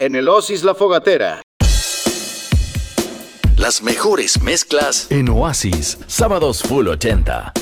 en el Oasis La Fogatera. Las mejores mezclas en Oasis, sábados Full 80.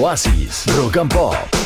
Oasis, Rock and Pop.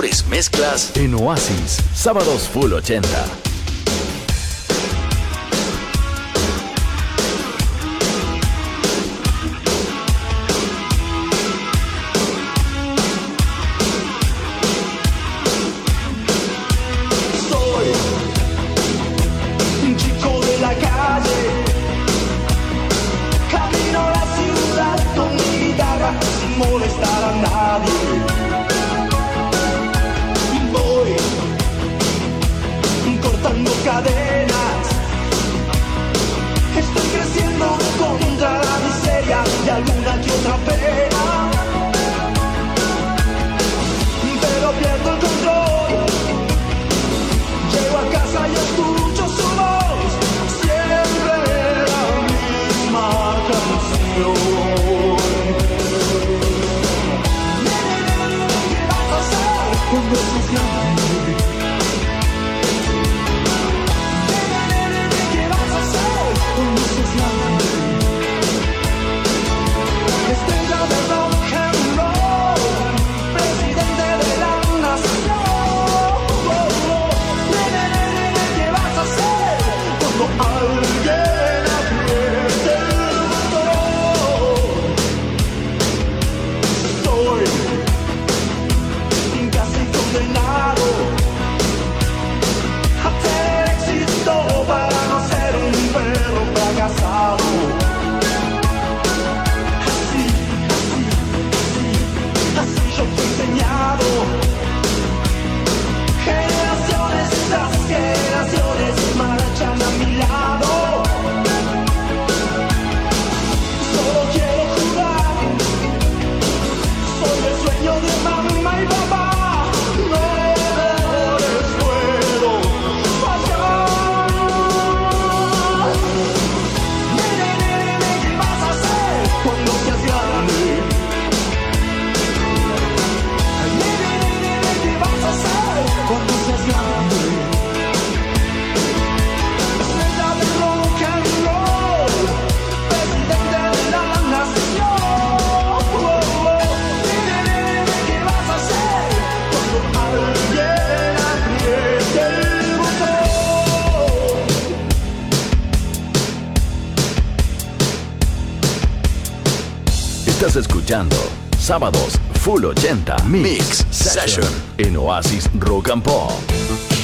Mejores mezclas En Oasis, sábados full 80. sábados, Full 80 Mix Session en Oasis Rock and Pop.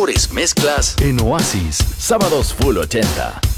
mejores mezclas en Oasis, sábados Full 80.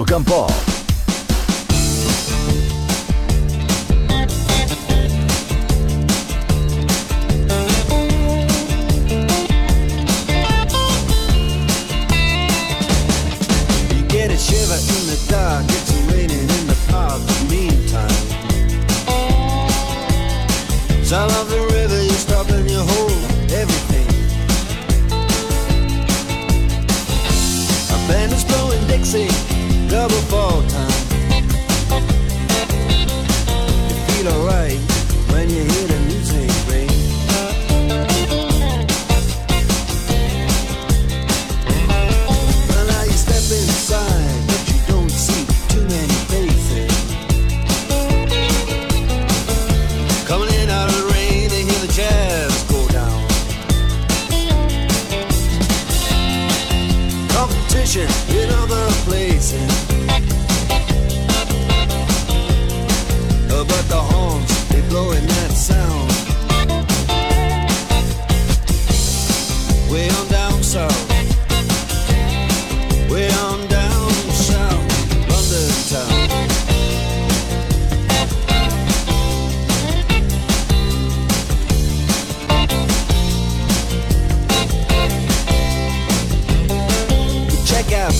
Rock and Pop.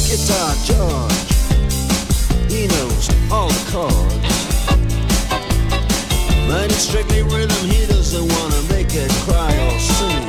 Guitar George, he knows all the chords. But it's strictly rhythm, he doesn't wanna make it cry or sing.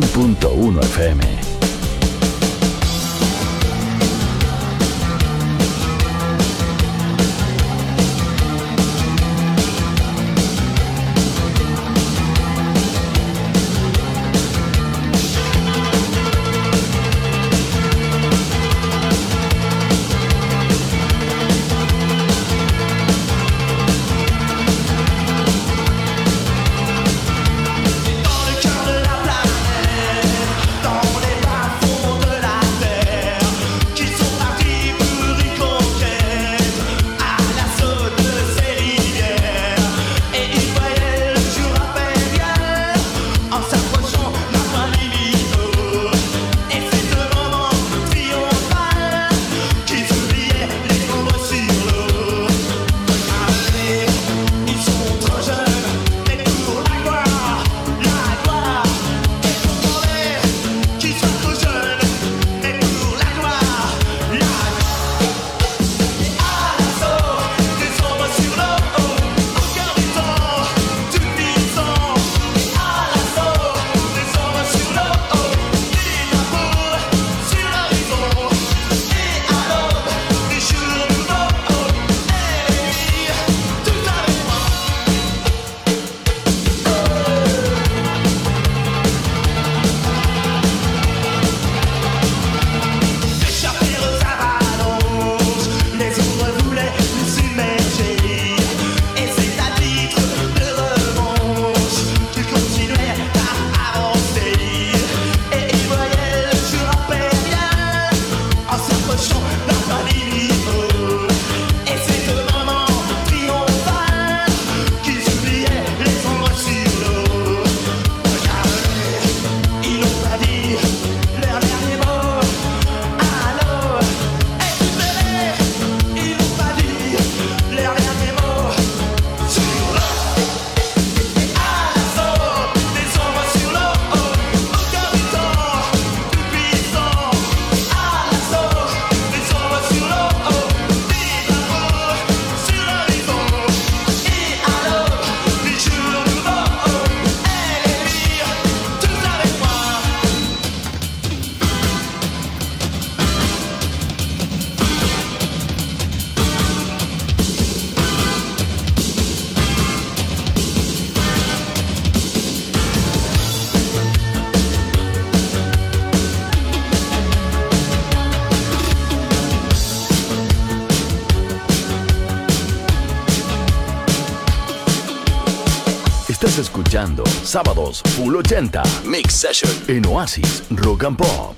100.1 FM. sábados, Full 80, Mix Session, en Oasis, Rock and Pop.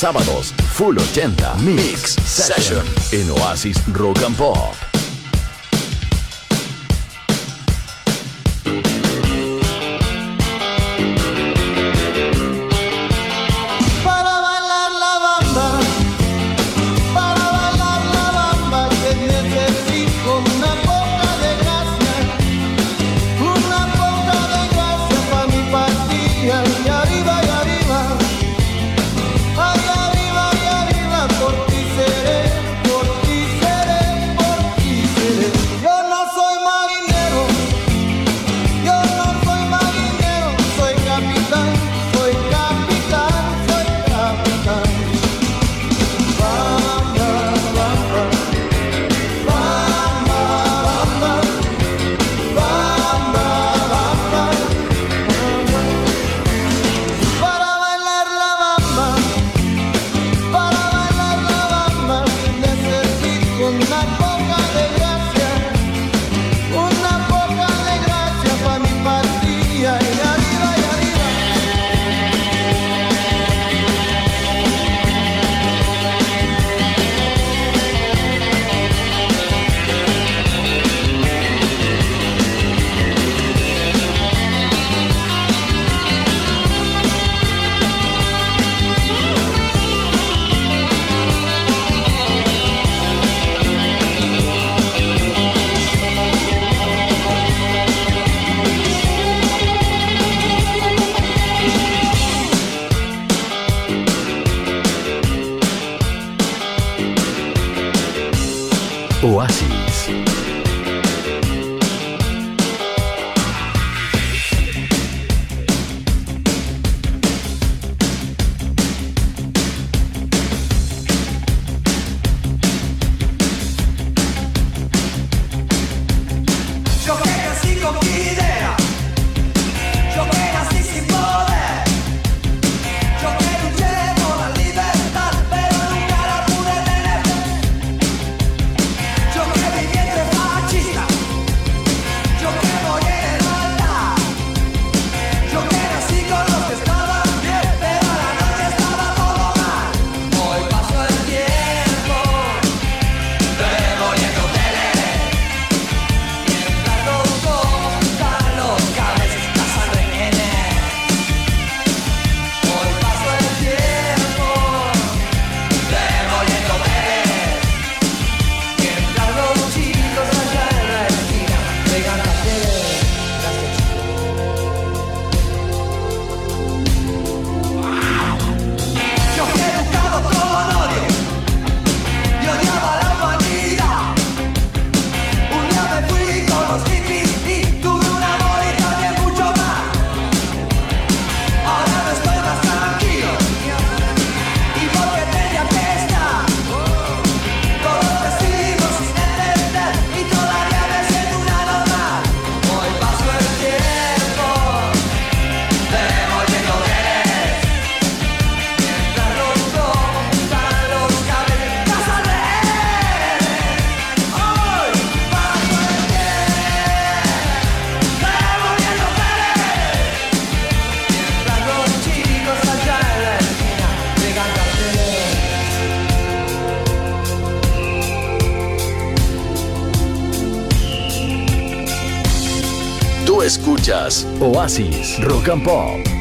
Sábados, Full 80 Mix Session en Oasis Rock and Pop. Rock and Pop.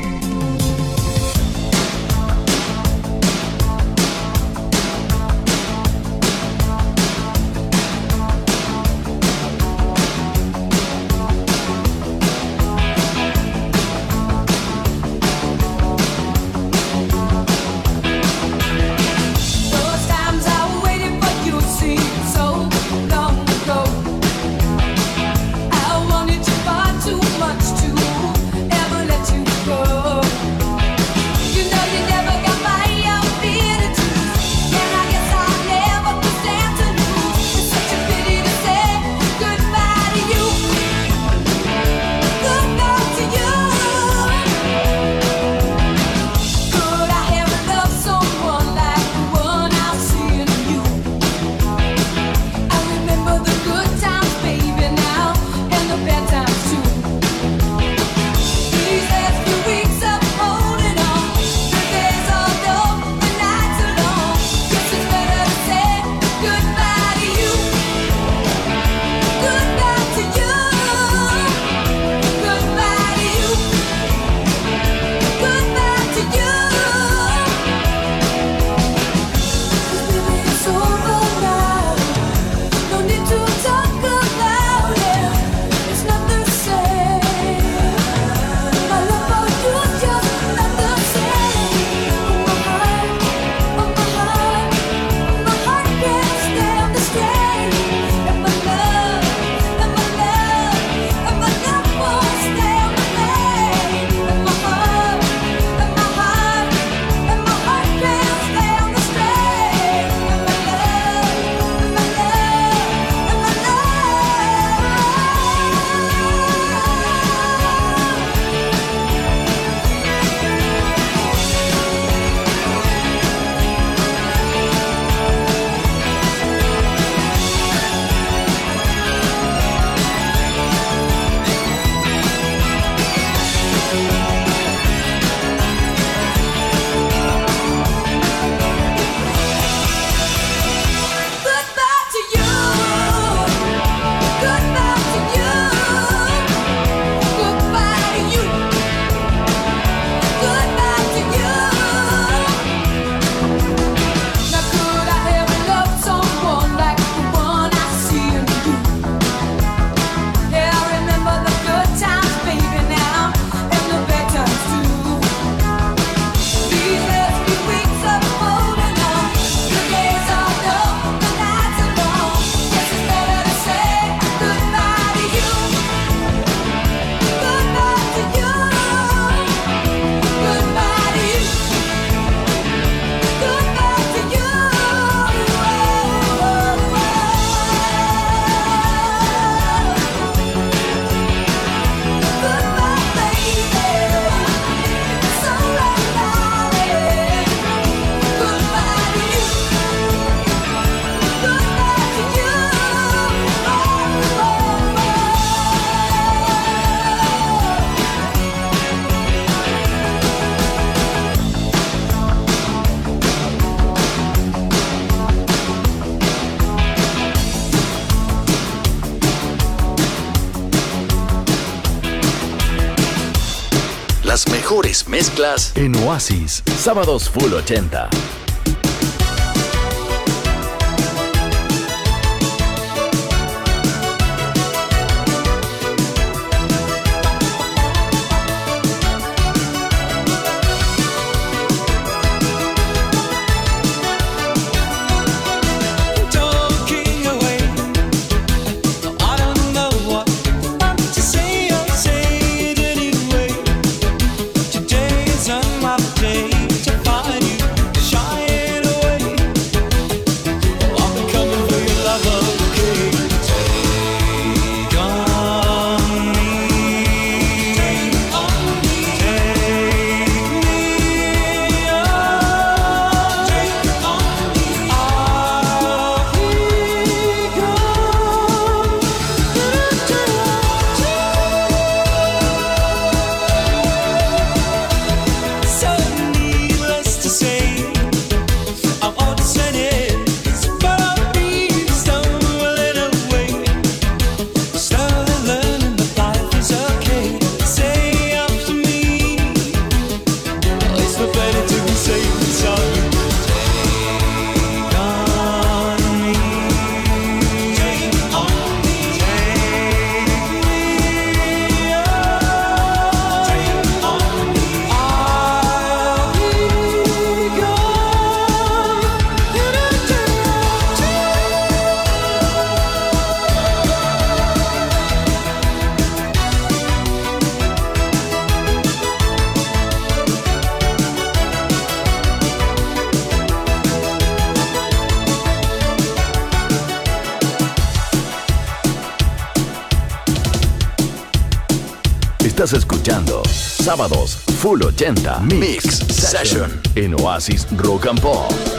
Mezclas En Oasis, sábados full 80. Sábados, Full 80 Mix Session en Oasis Rock and Pop.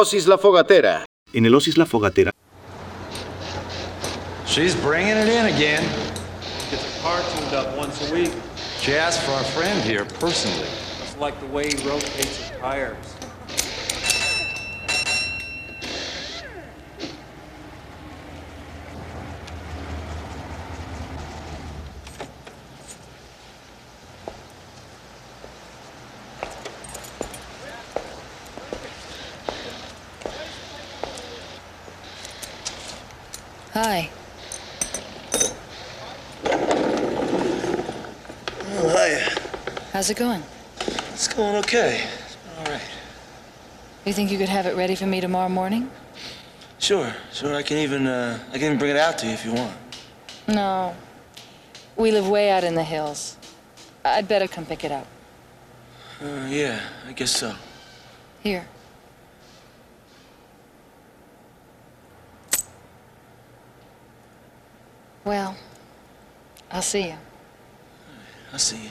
Osis La Fogatera. En el Osis La Fogatera. She's bringing it in again. Gets her car tuned up once a week. She asked for a friend here personally. Just like the way he rotates his tires. How's it going? It's going okay. All right. You think you could have it ready for me tomorrow morning? Sure, sure. I can even uh, I can even bring it out to you if you want. No. We live way out in the hills. I'd better come pick it up. Uh, yeah, I guess so. Here. Well, I'll see you. I'll see you.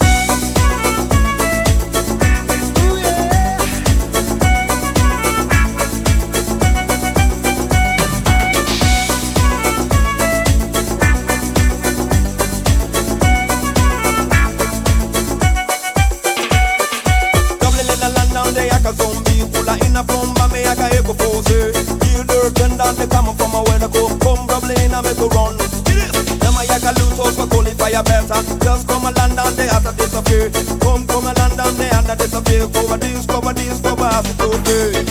when I go Come probably in a me to run Them a yak a loot house for qualify a better Just come and land and they have to disappear. Come, come and land and they have to disappear. Cover this, cover this, cover us to pay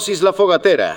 Dosis La Fogatera.